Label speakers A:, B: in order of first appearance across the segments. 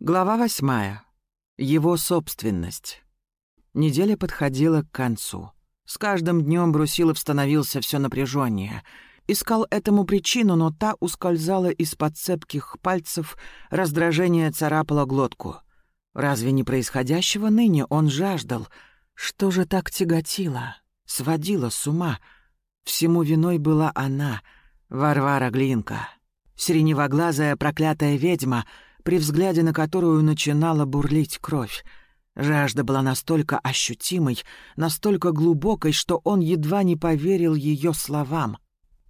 A: Глава восьмая. Его собственность. Неделя подходила к концу. С каждым днем Брусилов становился все напряженнее. Искал этому причину, но та ускользала из-под цепких пальцев, раздражение царапало глотку. Разве не происходящего ныне он жаждал? Что же так тяготило, сводило с ума? Всему виной была она, Варвара Глинка. Сиреневоглазая проклятая ведьма — при взгляде на которую начинала бурлить кровь. Жажда была настолько ощутимой, настолько глубокой, что он едва не поверил ее словам.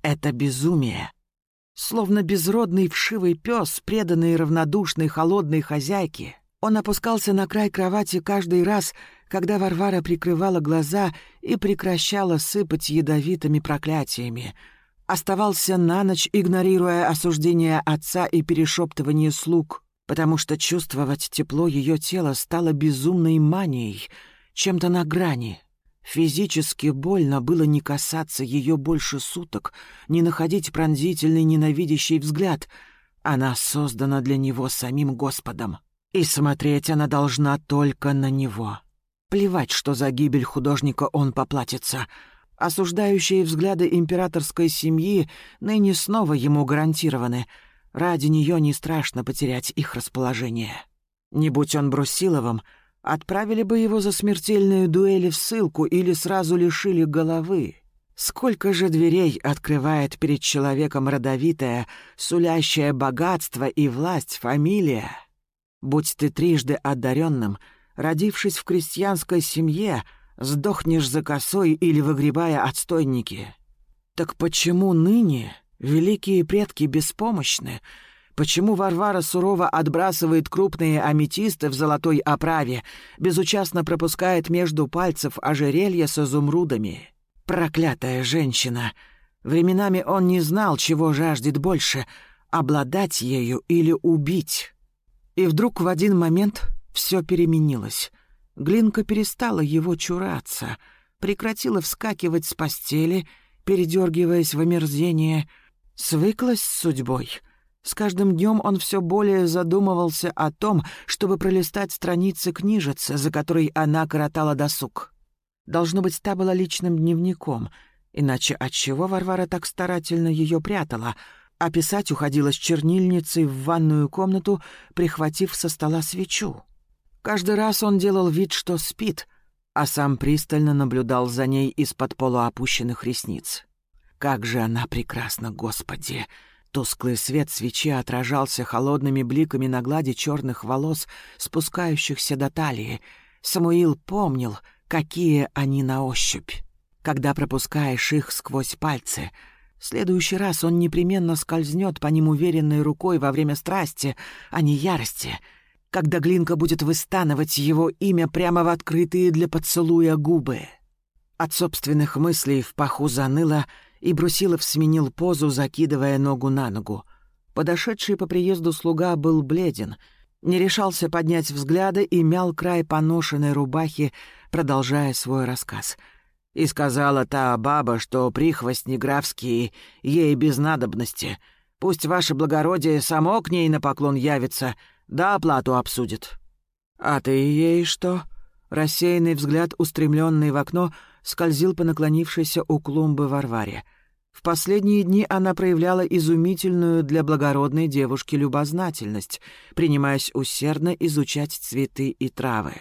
A: Это безумие. Словно безродный вшивый пес, преданный равнодушной холодной хозяйке, он опускался на край кровати каждый раз, когда Варвара прикрывала глаза и прекращала сыпать ядовитыми проклятиями — оставался на ночь, игнорируя осуждение отца и перешептывание слуг потому что чувствовать тепло ее тела стало безумной манией, чем-то на грани. Физически больно было не касаться ее больше суток, не находить пронзительный ненавидящий взгляд. Она создана для него самим Господом. И смотреть она должна только на него. Плевать, что за гибель художника он поплатится. Осуждающие взгляды императорской семьи ныне снова ему гарантированы — Ради нее не страшно потерять их расположение. Не будь он Брусиловым, отправили бы его за смертельную дуэль в ссылку или сразу лишили головы. Сколько же дверей открывает перед человеком родовитая, сулящая богатство и власть фамилия? Будь ты трижды одаренным, родившись в крестьянской семье, сдохнешь за косой или выгребая отстойники. Так почему ныне Великие предки беспомощны. Почему Варвара сурово отбрасывает крупные аметисты в золотой оправе, безучастно пропускает между пальцев ожерелье с изумрудами? Проклятая женщина! Временами он не знал, чего жаждет больше — обладать ею или убить. И вдруг в один момент все переменилось. Глинка перестала его чураться, прекратила вскакивать с постели, передергиваясь в омерзение — свыклась с судьбой. С каждым днем он все более задумывался о том, чтобы пролистать страницы книжицы, за которой она коротала досуг. Должно быть, та была личным дневником, иначе отчего Варвара так старательно ее прятала, а писать уходила с чернильницей в ванную комнату, прихватив со стола свечу. Каждый раз он делал вид, что спит, а сам пристально наблюдал за ней из-под полуопущенных ресниц. Как же она прекрасна, Господи! Тусклый свет свечи отражался холодными бликами на глади черных волос, спускающихся до талии. Самуил помнил, какие они на ощупь. Когда пропускаешь их сквозь пальцы, в следующий раз он непременно скользнет по ним уверенной рукой во время страсти, а не ярости, когда Глинка будет выстанывать его имя прямо в открытые для поцелуя губы. От собственных мыслей в паху заныло — и Брусилов сменил позу, закидывая ногу на ногу. Подошедший по приезду слуга был бледен, не решался поднять взгляды и мял край поношенной рубахи, продолжая свой рассказ. И сказала та баба, что прихвостни графские ей без надобности. Пусть ваше благородие само к ней на поклон явится, да оплату обсудит. «А ты ей что?» Рассеянный взгляд, устремленный в окно, скользил по наклонившейся у клумбы Варваре. В последние дни она проявляла изумительную для благородной девушки любознательность, принимаясь усердно изучать цветы и травы.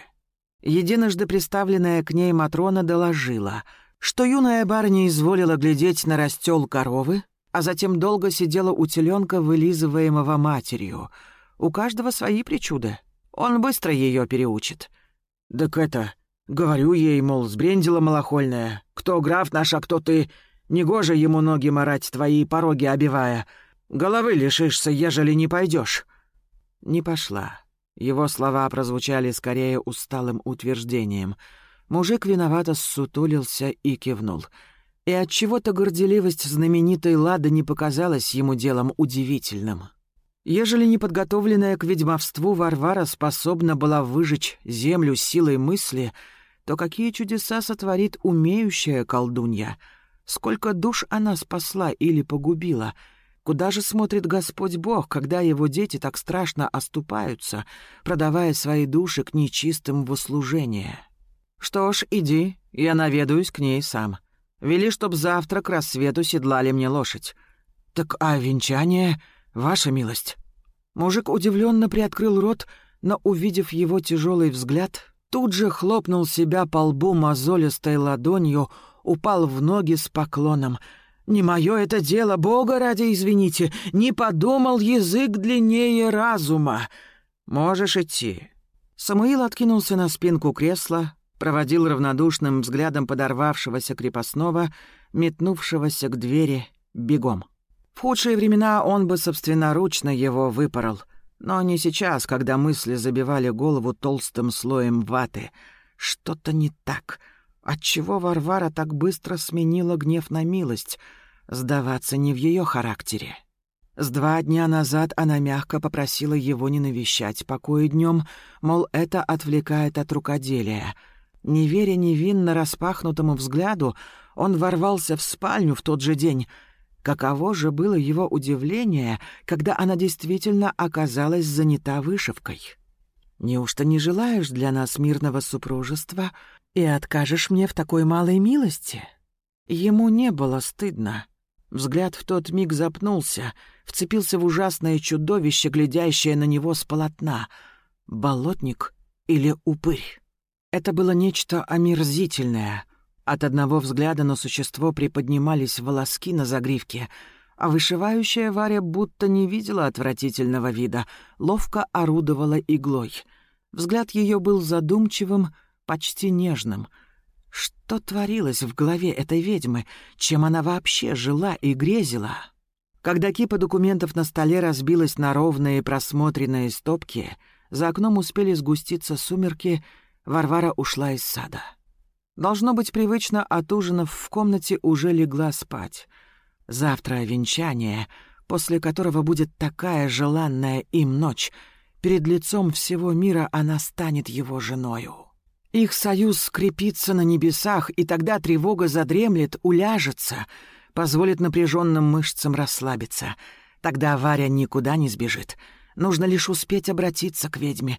A: Единожды представленная к ней Матрона доложила, что юная барыня изволила глядеть на растел коровы, а затем долго сидела у теленка, вылизываемого матерью. У каждого свои причуды. Он быстро ее переучит. «Так это, Говорю ей, мол, сбрендила малохольная. Кто граф наш, а кто ты? Негоже ему ноги марать, твои пороги обивая. Головы лишишься, ежели не пойдешь. Не пошла. Его слова прозвучали скорее усталым утверждением. Мужик виновато ссутулился и кивнул. И от чего то горделивость знаменитой Лады не показалась ему делом удивительным. Ежели неподготовленная к ведьмовству Варвара способна была выжечь землю силой мысли — то какие чудеса сотворит умеющая колдунья? Сколько душ она спасла или погубила? Куда же смотрит Господь Бог, когда его дети так страшно оступаются, продавая свои души к нечистым в услужение? Что ж, иди, я наведаюсь к ней сам. Вели, чтоб завтра к рассвету седлали мне лошадь. Так а венчание, ваша милость? Мужик удивленно приоткрыл рот, но, увидев его тяжелый взгляд, тут же хлопнул себя по лбу мозолистой ладонью, упал в ноги с поклоном — не мое это дело, Бога ради извините, не подумал язык длиннее разума. Можешь идти». Самуил откинулся на спинку кресла, проводил равнодушным взглядом подорвавшегося крепостного, метнувшегося к двери бегом. В худшие времена он бы собственноручно его выпорол, но не сейчас, когда мысли забивали голову толстым слоем ваты. Что-то не так. Отчего Варвара так быстро сменила гнев на милость — Сдаваться не в ее характере. С два дня назад она мягко попросила его не навещать покои днем, мол, это отвлекает от рукоделия. Не веря невинно распахнутому взгляду, он ворвался в спальню в тот же день. Каково же было его удивление, когда она действительно оказалась занята вышивкой. «Неужто не желаешь для нас мирного супружества и откажешь мне в такой малой милости?» Ему не было стыдно. Взгляд в тот миг запнулся, вцепился в ужасное чудовище, глядящее на него с полотна. Болотник или упырь? Это было нечто омерзительное. От одного взгляда на существо приподнимались волоски на загривке, а вышивающая Варя будто не видела отвратительного вида, ловко орудовала иглой. Взгляд ее был задумчивым, почти нежным — что творилось в голове этой ведьмы? Чем она вообще жила и грезила? Когда кипа документов на столе разбилась на ровные просмотренные стопки, за окном успели сгуститься сумерки, Варвара ушла из сада. Должно быть, привычно отужинав в комнате, уже легла спать. Завтра венчание, после которого будет такая желанная им ночь. Перед лицом всего мира она станет его женою. Их союз скрепится на небесах, и тогда тревога задремлет, уляжется, позволит напряженным мышцам расслабиться. Тогда Варя никуда не сбежит. Нужно лишь успеть обратиться к ведьме.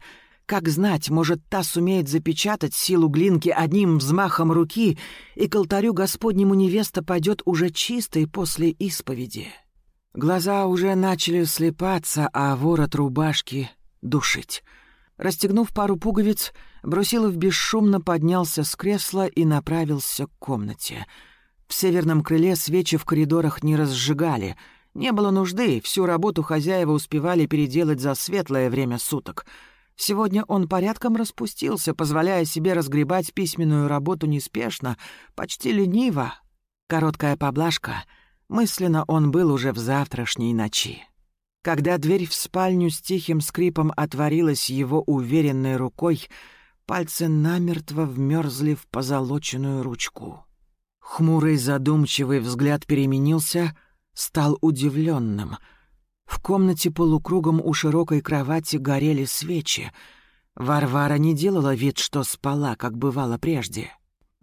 A: Как знать, может, та сумеет запечатать силу глинки одним взмахом руки, и к алтарю Господнему невеста пойдет уже чистой после исповеди. Глаза уже начали слепаться, а ворот рубашки — душить. Расстегнув пару пуговиц, Брусилов бесшумно поднялся с кресла и направился к комнате. В северном крыле свечи в коридорах не разжигали. Не было нужды, всю работу хозяева успевали переделать за светлое время суток. Сегодня он порядком распустился, позволяя себе разгребать письменную работу неспешно, почти лениво. Короткая поблажка. Мысленно он был уже в завтрашней ночи. Когда дверь в спальню с тихим скрипом отворилась его уверенной рукой, пальцы намертво вмерзли в позолоченную ручку. Хмурый задумчивый взгляд переменился, стал удивленным. В комнате полукругом у широкой кровати горели свечи. Варвара не делала вид, что спала, как бывало прежде.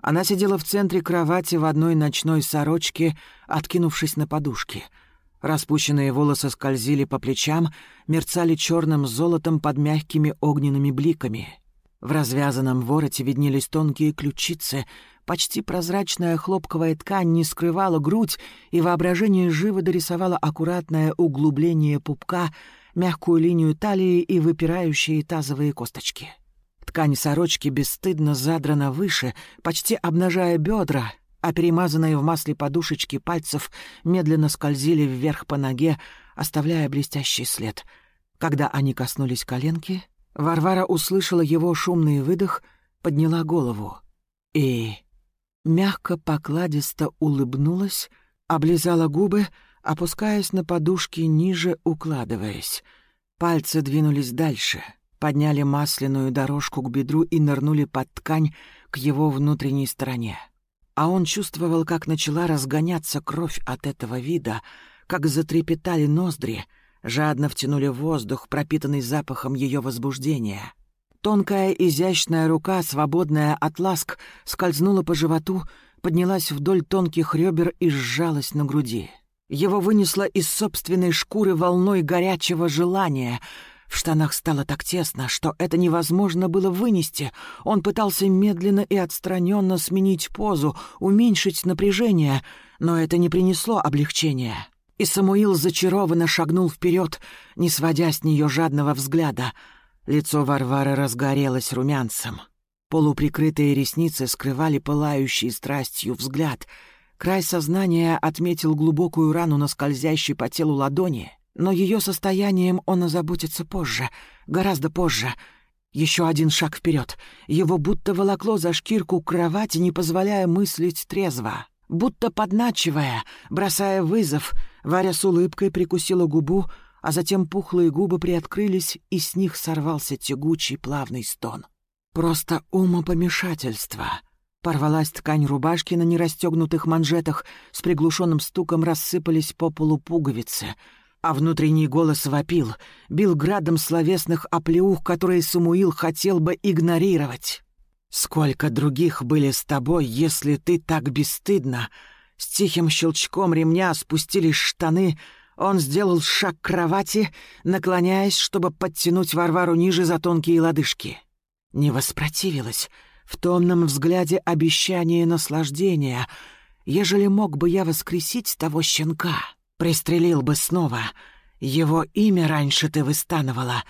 A: Она сидела в центре кровати в одной ночной сорочке, откинувшись на подушке — Распущенные волосы скользили по плечам, мерцали черным золотом под мягкими огненными бликами. В развязанном вороте виднелись тонкие ключицы, почти прозрачная хлопковая ткань не скрывала грудь, и воображение живо дорисовало аккуратное углубление пупка, мягкую линию талии и выпирающие тазовые косточки. Ткань сорочки бесстыдно задрана выше, почти обнажая бедра, а перемазанные в масле подушечки пальцев медленно скользили вверх по ноге, оставляя блестящий след. Когда они коснулись коленки, Варвара услышала его шумный выдох, подняла голову и мягко покладисто улыбнулась, облизала губы, опускаясь на подушки ниже, укладываясь. Пальцы двинулись дальше, подняли масляную дорожку к бедру и нырнули под ткань к его внутренней стороне а он чувствовал, как начала разгоняться кровь от этого вида, как затрепетали ноздри, жадно втянули воздух, пропитанный запахом ее возбуждения. Тонкая изящная рука, свободная от ласк, скользнула по животу, поднялась вдоль тонких ребер и сжалась на груди. Его вынесло из собственной шкуры волной горячего желания. В штанах стало так тесно, что это невозможно было вынести. Он пытался медленно и отстраненно сменить позу, уменьшить напряжение, но это не принесло облегчения. И Самуил зачарованно шагнул вперед, не сводя с нее жадного взгляда. Лицо Варвары разгорелось румянцем. Полуприкрытые ресницы скрывали пылающий страстью взгляд. Край сознания отметил глубокую рану на скользящей по телу ладони, но ее состоянием он озаботится позже, гораздо позже. Еще один шаг вперед. Его будто волокло за шкирку кровати, не позволяя мыслить трезво. Будто подначивая, бросая вызов, Варя с улыбкой прикусила губу, а затем пухлые губы приоткрылись, и с них сорвался тягучий плавный стон. Просто умопомешательство. Порвалась ткань рубашки на нерастегнутых манжетах, с приглушенным стуком рассыпались по полу пуговицы, а внутренний голос вопил, бил градом словесных оплеух, которые Самуил хотел бы игнорировать. «Сколько других были с тобой, если ты так бесстыдно?» С тихим щелчком ремня спустились штаны, он сделал шаг к кровати, наклоняясь, чтобы подтянуть Варвару ниже за тонкие лодыжки не воспротивилась. В томном взгляде обещание наслаждения. Ежели мог бы я воскресить того щенка, пристрелил бы снова. Его имя раньше ты выстанывала.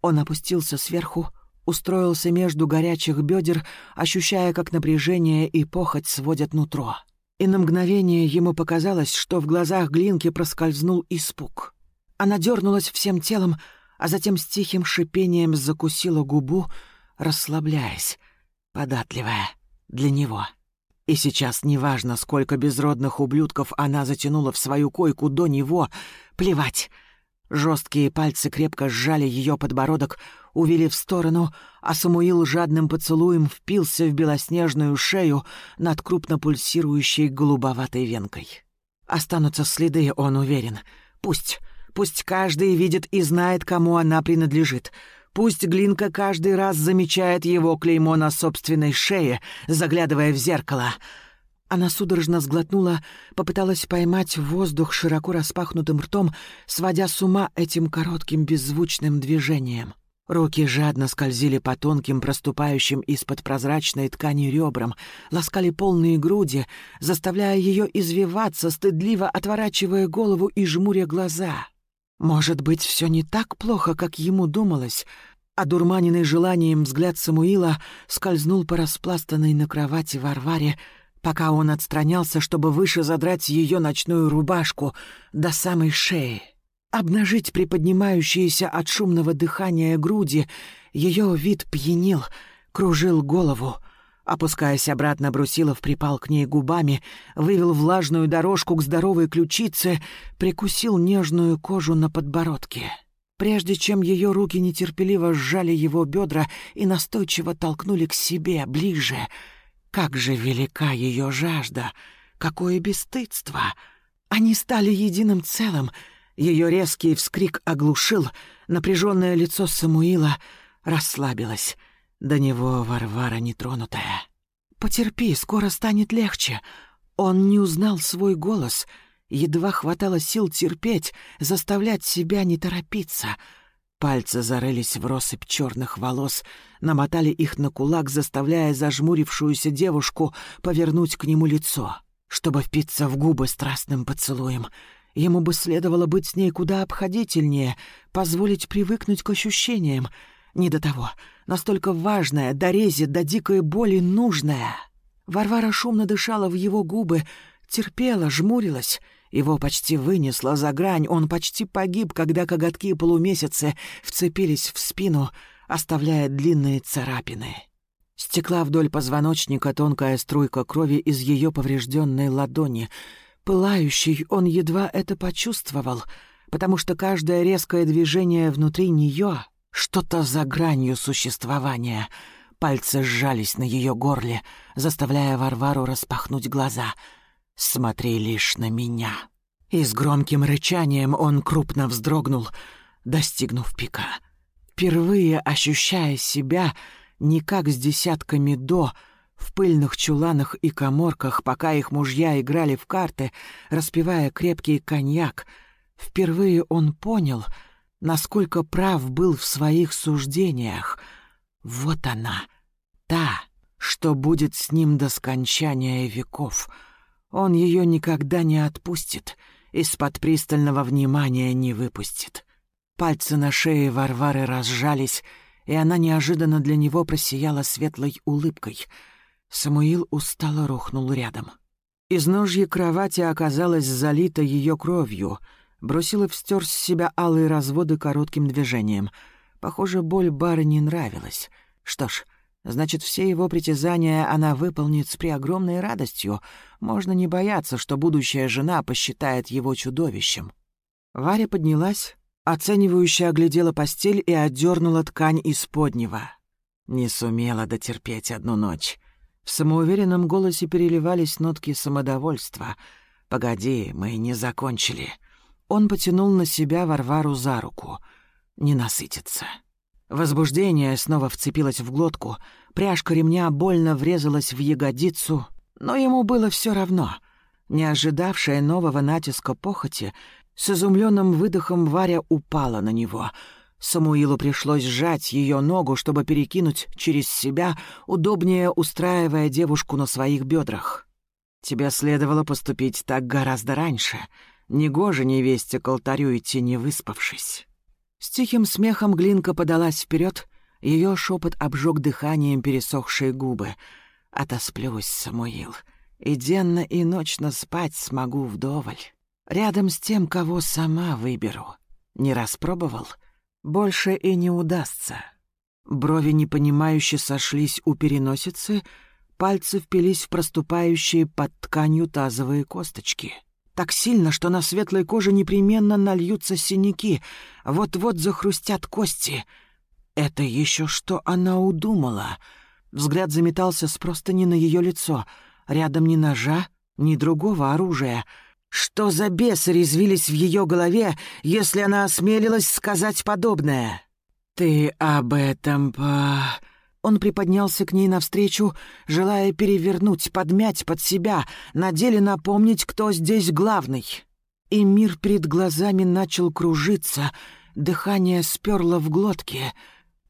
A: Он опустился сверху, устроился между горячих бедер, ощущая, как напряжение и похоть сводят нутро. И на мгновение ему показалось, что в глазах Глинки проскользнул испуг. Она дернулась всем телом, а затем с тихим шипением закусила губу, расслабляясь, податливая для него. И сейчас неважно, сколько безродных ублюдков она затянула в свою койку до него, плевать. Жесткие пальцы крепко сжали ее подбородок, увели в сторону, а Самуил жадным поцелуем впился в белоснежную шею над крупно пульсирующей голубоватой венкой. Останутся следы, он уверен. Пусть, пусть каждый видит и знает, кому она принадлежит — Пусть Глинка каждый раз замечает его клеймо на собственной шее, заглядывая в зеркало. Она судорожно сглотнула, попыталась поймать воздух широко распахнутым ртом, сводя с ума этим коротким беззвучным движением. Руки жадно скользили по тонким, проступающим из-под прозрачной ткани ребрам, ласкали полные груди, заставляя ее извиваться, стыдливо отворачивая голову и жмуря глаза. Может быть, все не так плохо, как ему думалось. Одурманенный желанием взгляд Самуила скользнул по распластанной на кровати Варваре, пока он отстранялся, чтобы выше задрать ее ночную рубашку до самой шеи. Обнажить приподнимающиеся от шумного дыхания груди, ее вид пьянил, кружил голову — Опускаясь обратно, Брусилов припал к ней губами, вывел влажную дорожку к здоровой ключице, прикусил нежную кожу на подбородке. Прежде чем ее руки нетерпеливо сжали его бедра и настойчиво толкнули к себе, ближе. Как же велика ее жажда! Какое бесстыдство! Они стали единым целым. Ее резкий вскрик оглушил, напряженное лицо Самуила расслабилось. До него Варвара нетронутая. «Потерпи, скоро станет легче». Он не узнал свой голос. Едва хватало сил терпеть, заставлять себя не торопиться. Пальцы зарылись в россыпь черных волос, намотали их на кулак, заставляя зажмурившуюся девушку повернуть к нему лицо, чтобы впиться в губы страстным поцелуем. Ему бы следовало быть с ней куда обходительнее, позволить привыкнуть к ощущениям — не до того. Настолько важное, до рези, до дикой боли нужное. Варвара шумно дышала в его губы, терпела, жмурилась. Его почти вынесло за грань, он почти погиб, когда коготки полумесяца вцепились в спину, оставляя длинные царапины. Стекла вдоль позвоночника тонкая струйка крови из ее поврежденной ладони. Пылающий он едва это почувствовал, потому что каждое резкое движение внутри нее что-то за гранью существования. Пальцы сжались на ее горле, заставляя Варвару распахнуть глаза. «Смотри лишь на меня». И с громким рычанием он крупно вздрогнул, достигнув пика. Впервые ощущая себя не как с десятками до, В пыльных чуланах и коморках, пока их мужья играли в карты, распивая крепкий коньяк, впервые он понял, насколько прав был в своих суждениях. Вот она, та, что будет с ним до скончания веков. Он ее никогда не отпустит, из-под пристального внимания не выпустит. Пальцы на шее Варвары разжались, и она неожиданно для него просияла светлой улыбкой — Самуил устало рухнул рядом. Из ножья кровати оказалась залита ее кровью. Бросила встер с себя алые разводы коротким движением. Похоже, боль бары не нравилась. Что ж, значит, все его притязания она выполнит с преогромной радостью. Можно не бояться, что будущая жена посчитает его чудовищем. Варя поднялась, оценивающе оглядела постель и отдернула ткань из поднего. Не сумела дотерпеть одну ночь. В самоуверенном голосе переливались нотки самодовольства. «Погоди, мы не закончили». Он потянул на себя Варвару за руку. «Не насытится». Возбуждение снова вцепилось в глотку, пряжка ремня больно врезалась в ягодицу, но ему было все равно. Не ожидавшая нового натиска похоти, с изумленным выдохом Варя упала на него — Самуилу пришлось сжать ее ногу, чтобы перекинуть через себя, удобнее устраивая девушку на своих бедрах. «Тебе следовало поступить так гораздо раньше. Негоже невесте к алтарю идти, не выспавшись». С тихим смехом Глинка подалась вперед, ее шепот обжег дыханием пересохшие губы. «Отосплюсь, Самуил, и денно и ночно спать смогу вдоволь. Рядом с тем, кого сама выберу. Не распробовал?» Больше и не удастся. Брови непонимающе сошлись у переносицы, пальцы впились в проступающие под тканью тазовые косточки. Так сильно, что на светлой коже непременно нальются синяки, вот-вот захрустят кости. Это еще что она удумала? Взгляд заметался с простыни на ее лицо. Рядом ни ножа, ни другого оружия — что за бесы резвились в ее голове, если она осмелилась сказать подобное? «Ты об этом по...» Он приподнялся к ней навстречу, желая перевернуть, подмять под себя, на деле напомнить, кто здесь главный. И мир перед глазами начал кружиться, дыхание сперло в глотке,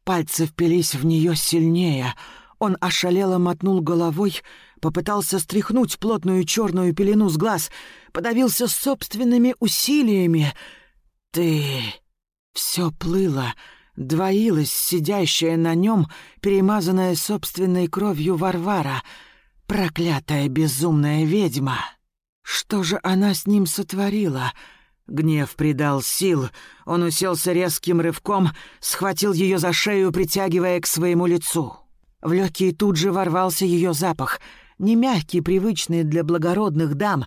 A: пальцы впились в нее сильнее. Он ошалело мотнул головой, попытался стряхнуть плотную черную пелену с глаз, подавился собственными усилиями. «Ты...» Все плыло, двоилась сидящая на нем, перемазанная собственной кровью Варвара, проклятая безумная ведьма. Что же она с ним сотворила? Гнев придал сил, он уселся резким рывком, схватил ее за шею, притягивая к своему лицу. В легкие тут же ворвался ее запах — не мягкий, привычный для благородных дам,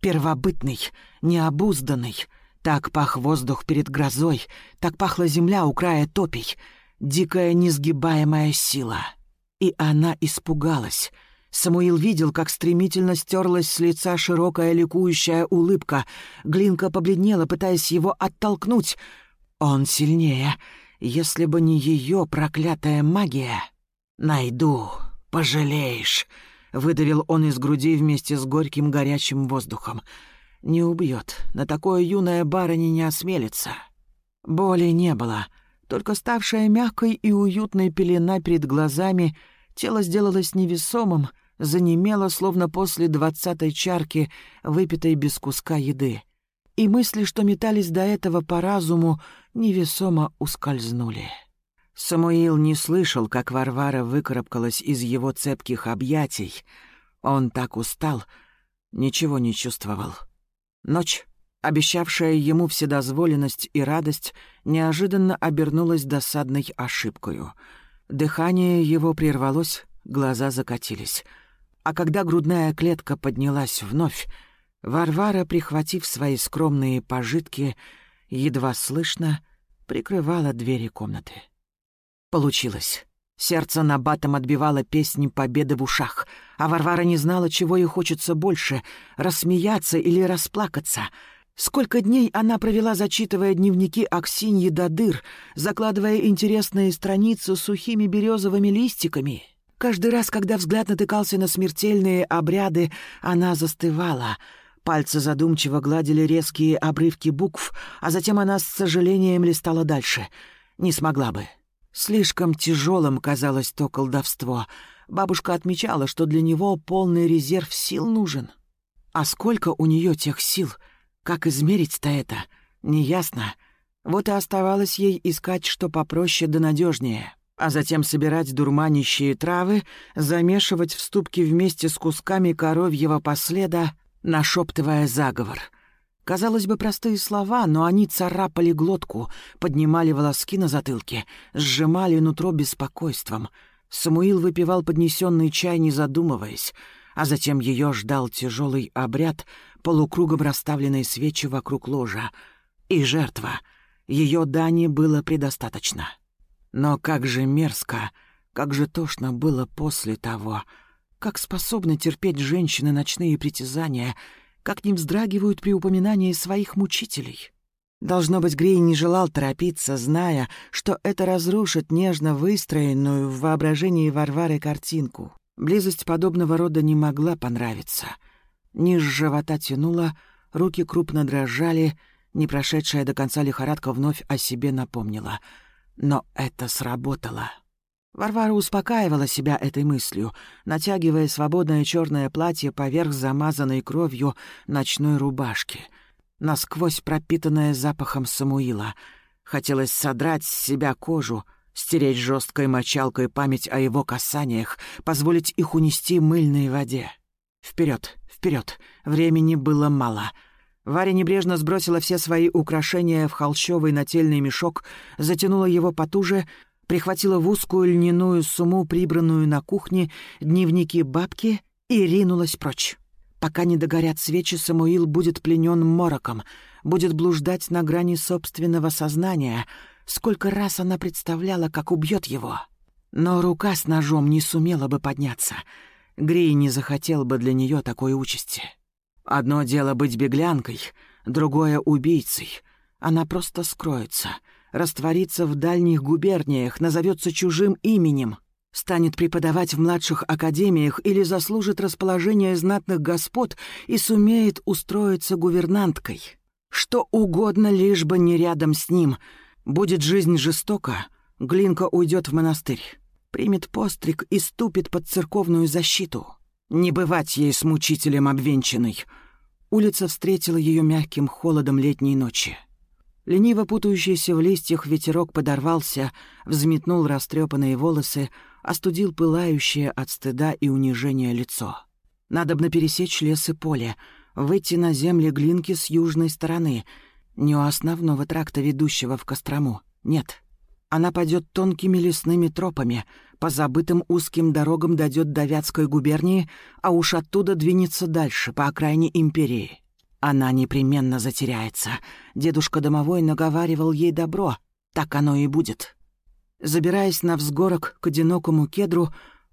A: первобытный, необузданный. Так пах воздух перед грозой, так пахла земля у края топий, дикая несгибаемая сила. И она испугалась. Самуил видел, как стремительно стерлась с лица широкая ликующая улыбка. Глинка побледнела, пытаясь его оттолкнуть. Он сильнее. Если бы не ее проклятая магия... «Найду, пожалеешь», Выдавил он из груди вместе с горьким горячим воздухом. Не убьет. На такое юная барыня не осмелится. Боли не было. Только ставшая мягкой и уютной пелена перед глазами, тело сделалось невесомым, занемело, словно после двадцатой чарки, выпитой без куска еды. И мысли, что метались до этого по разуму, невесомо ускользнули. Самуил не слышал, как Варвара выкарабкалась из его цепких объятий. Он так устал, ничего не чувствовал. Ночь, обещавшая ему вседозволенность и радость, неожиданно обернулась досадной ошибкою. Дыхание его прервалось, глаза закатились. А когда грудная клетка поднялась вновь, Варвара, прихватив свои скромные пожитки, едва слышно прикрывала двери комнаты. Получилось. Сердце на батом отбивало песни победы в ушах, а Варвара не знала, чего ей хочется больше — рассмеяться или расплакаться. Сколько дней она провела, зачитывая дневники Аксиньи до дыр, закладывая интересные страницы сухими березовыми листиками. Каждый раз, когда взгляд натыкался на смертельные обряды, она застывала. Пальцы задумчиво гладили резкие обрывки букв, а затем она с сожалением листала дальше. Не смогла бы. Слишком тяжелым казалось то колдовство. Бабушка отмечала, что для него полный резерв сил нужен. А сколько у нее тех сил? Как измерить-то это? Неясно. Вот и оставалось ей искать что попроще да надежнее, а затем собирать дурманящие травы, замешивать в ступке вместе с кусками коровьего последа, нашептывая заговор. Казалось бы, простые слова, но они царапали глотку, поднимали волоски на затылке, сжимали нутро беспокойством. Самуил выпивал поднесенный чай, не задумываясь, а затем ее ждал тяжелый обряд, полукругом расставленные свечи вокруг ложа. И жертва — ее дани было предостаточно. Но как же мерзко, как же тошно было после того, как способны терпеть женщины ночные притязания, как не вздрагивают при упоминании своих мучителей. Должно быть, Грей не желал торопиться, зная, что это разрушит нежно выстроенную в воображении Варвары картинку. Близость подобного рода не могла понравиться. Низ живота тянуло, руки крупно дрожали — не прошедшая до конца лихорадка вновь о себе напомнила. Но это сработало. Варвара успокаивала себя этой мыслью, натягивая свободное черное платье поверх замазанной кровью ночной рубашки, насквозь пропитанное запахом Самуила. Хотелось содрать с себя кожу, стереть жесткой мочалкой память о его касаниях, позволить их унести мыльной воде. Вперед, вперед, времени было мало — Варя небрежно сбросила все свои украшения в холщовый нательный мешок, затянула его потуже, прихватила в узкую льняную сумму, прибранную на кухне, дневники бабки и ринулась прочь. Пока не догорят свечи, Самуил будет пленен мороком, будет блуждать на грани собственного сознания. Сколько раз она представляла, как убьет его. Но рука с ножом не сумела бы подняться. Грей не захотел бы для нее такой участи. Одно дело быть беглянкой, другое — убийцей. Она просто скроется, растворится в дальних губерниях, назовется чужим именем, станет преподавать в младших академиях или заслужит расположение знатных господ и сумеет устроиться гувернанткой. Что угодно, лишь бы не рядом с ним. Будет жизнь жестока, Глинка уйдет в монастырь, примет постриг и ступит под церковную защиту. Не бывать ей с мучителем обвенчанной. Улица встретила ее мягким холодом летней ночи. Лениво путающийся в листьях ветерок подорвался, взметнул растрепанные волосы, остудил пылающее от стыда и унижения лицо. Надобно пересечь лес и поле, выйти на земли Глинки с южной стороны, не у основного тракта, ведущего в Кострому. Нет, она пойдет тонкими лесными тропами, по забытым узким дорогам дойдет до Вятской губернии, а уж оттуда двинется дальше, по окраине империи. Она непременно затеряется. Дедушка домовой наговаривал ей добро. Так оно и будет. Забираясь на взгорок к одинокому кедру,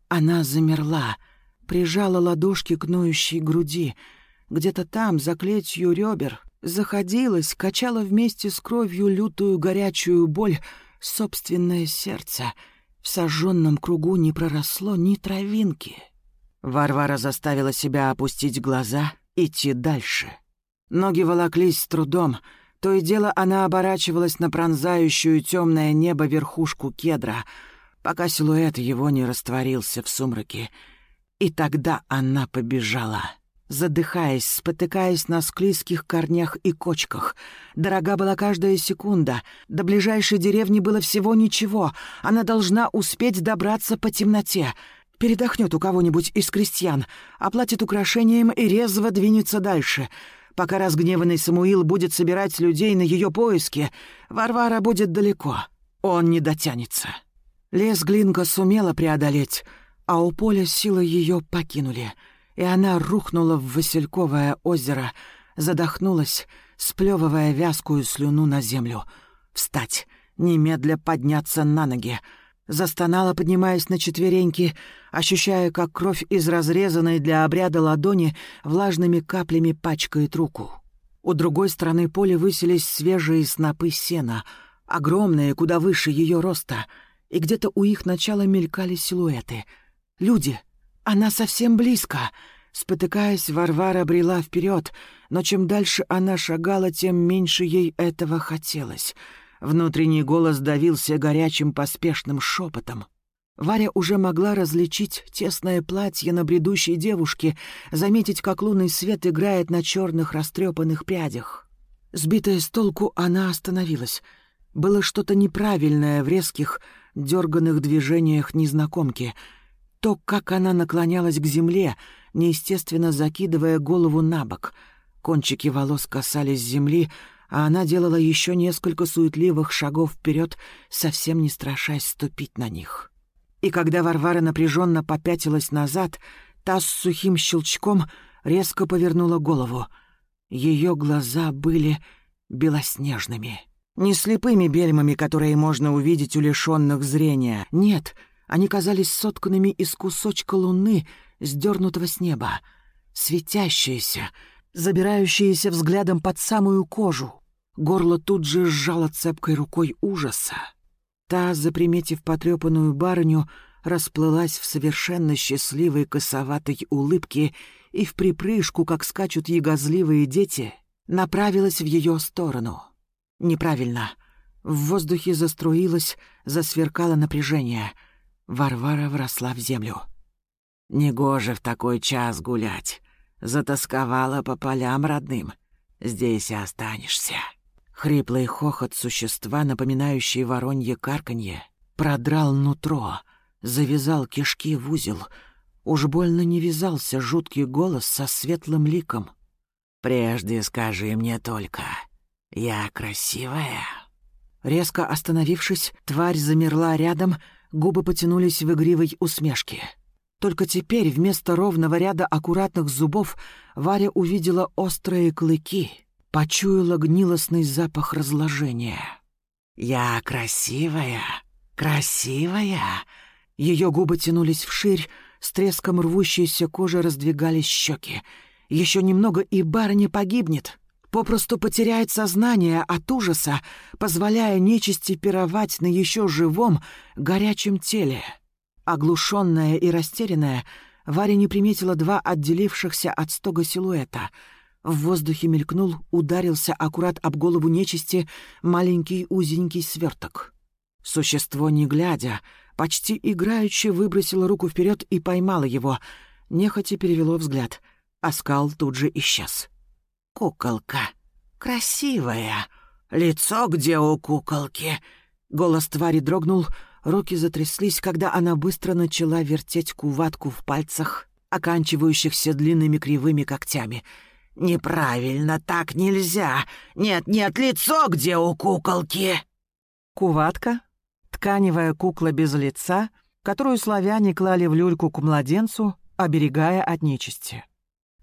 A: она замерла, прижала ладошки к ноющей груди. Где-то там, за клетью ребер, заходилась, качала вместе с кровью лютую горячую боль — собственное сердце. В сожженном кругу не проросло ни травинки. Варвара заставила себя опустить глаза, идти дальше. Ноги волоклись с трудом. То и дело она оборачивалась на пронзающую темное небо верхушку кедра, пока силуэт его не растворился в сумраке. И тогда она побежала задыхаясь, спотыкаясь на склизких корнях и кочках. Дорога была каждая секунда. До ближайшей деревни было всего ничего. Она должна успеть добраться по темноте. Передохнет у кого-нибудь из крестьян, оплатит украшением и резво двинется дальше. Пока разгневанный Самуил будет собирать людей на ее поиски, Варвара будет далеко. Он не дотянется. Лес Глинка сумела преодолеть, а у поля силы ее покинули — и она рухнула в Васильковое озеро, задохнулась, сплевывая вязкую слюну на землю. Встать, немедля подняться на ноги. Застонала, поднимаясь на четвереньки, ощущая, как кровь из разрезанной для обряда ладони влажными каплями пачкает руку. У другой стороны поля высились свежие снопы сена, огромные, куда выше ее роста, и где-то у их начала мелькали силуэты — Люди! Она совсем близко!» Спотыкаясь, Варвара брела вперед, но чем дальше она шагала, тем меньше ей этого хотелось. Внутренний голос давился горячим поспешным шепотом. Варя уже могла различить тесное платье на бредущей девушке, заметить, как лунный свет играет на черных растрепанных прядях. Сбитая с толку, она остановилась. Было что-то неправильное в резких, дерганных движениях незнакомки. То, как она наклонялась к земле, неестественно закидывая голову на бок. Кончики волос касались земли, а она делала еще несколько суетливых шагов вперед, совсем не страшась ступить на них. И когда Варвара напряженно попятилась назад, та с сухим щелчком резко повернула голову. Ее глаза были белоснежными. Не слепыми бельмами, которые можно увидеть у лишенных зрения. Нет, они казались сотканными из кусочка луны, сдернутого с неба. Светящиеся, забирающиеся взглядом под самую кожу. Горло тут же сжало цепкой рукой ужаса. Та, заприметив потрепанную барыню, расплылась в совершенно счастливой косоватой улыбке и в припрыжку, как скачут ягозливые дети, направилась в ее сторону. Неправильно. В воздухе заструилось, засверкало напряжение. Варвара вросла в землю. «Негоже в такой час гулять. Затасковала по полям родным. Здесь и останешься». Хриплый хохот существа, напоминающий воронье карканье, продрал нутро, завязал кишки в узел. Уж больно не вязался жуткий голос со светлым ликом. «Прежде скажи мне только, я красивая?» Резко остановившись, тварь замерла рядом, губы потянулись в игривой усмешке. Только теперь вместо ровного ряда аккуратных зубов Варя увидела острые клыки — почуяла гнилостный запах разложения. «Я красивая, красивая!» Ее губы тянулись вширь, с треском рвущейся кожи раздвигались щеки. Еще немного, и барыня погибнет. Попросту потеряет сознание от ужаса, позволяя нечисти пировать на еще живом, горячем теле. Оглушенная и растерянная, Варя не приметила два отделившихся от стога силуэта — в воздухе мелькнул, ударился аккурат об голову нечисти маленький узенький сверток. Существо, не глядя, почти играючи выбросило руку вперед и поймало его. Нехотя перевело взгляд. Оскал тут же исчез. «Куколка. Красивая. Лицо где у куколки?» Голос твари дрогнул, руки затряслись, когда она быстро начала вертеть куватку в пальцах, оканчивающихся длинными кривыми когтями — «Неправильно, так нельзя. Нет, нет, лицо где у куколки?»
B: Куватка — тканевая кукла без лица, которую славяне клали в люльку к младенцу, оберегая от нечисти.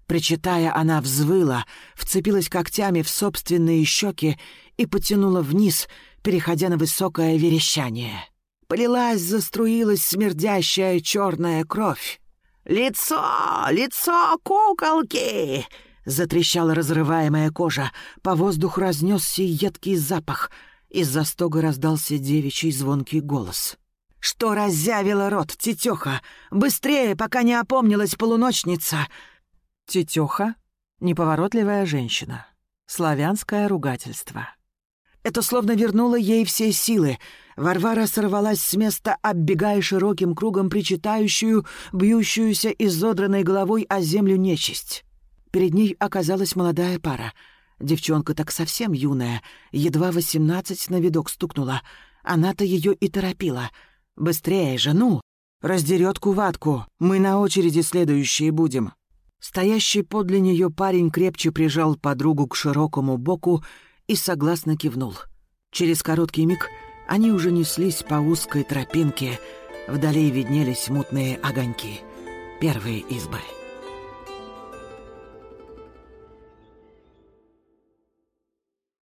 A: Причитая, она взвыла, вцепилась когтями в собственные щеки и потянула вниз, переходя на высокое верещание. Полилась, заструилась смердящая черная кровь. «Лицо! Лицо куколки!» Затрещала разрываемая кожа, по воздуху разнесся едкий запах. Из-за стога раздался девичий звонкий голос. «Что разъявила рот, тетеха? Быстрее, пока не опомнилась полуночница!»
B: Тетеха — неповоротливая женщина. Славянское ругательство.
A: Это словно вернуло ей все силы. Варвара сорвалась с места, оббегая широким кругом причитающую, бьющуюся изодранной головой о землю нечисть. Перед ней оказалась молодая пара. Девчонка так совсем юная, едва восемнадцать на видок стукнула. Она-то ее и торопила. «Быстрее же, ну! Раздерет куватку, мы на очереди следующие будем». Стоящий подле нее парень крепче прижал подругу к широкому боку и согласно кивнул. Через короткий миг они уже неслись по узкой тропинке, вдали виднелись мутные огоньки. Первые избы.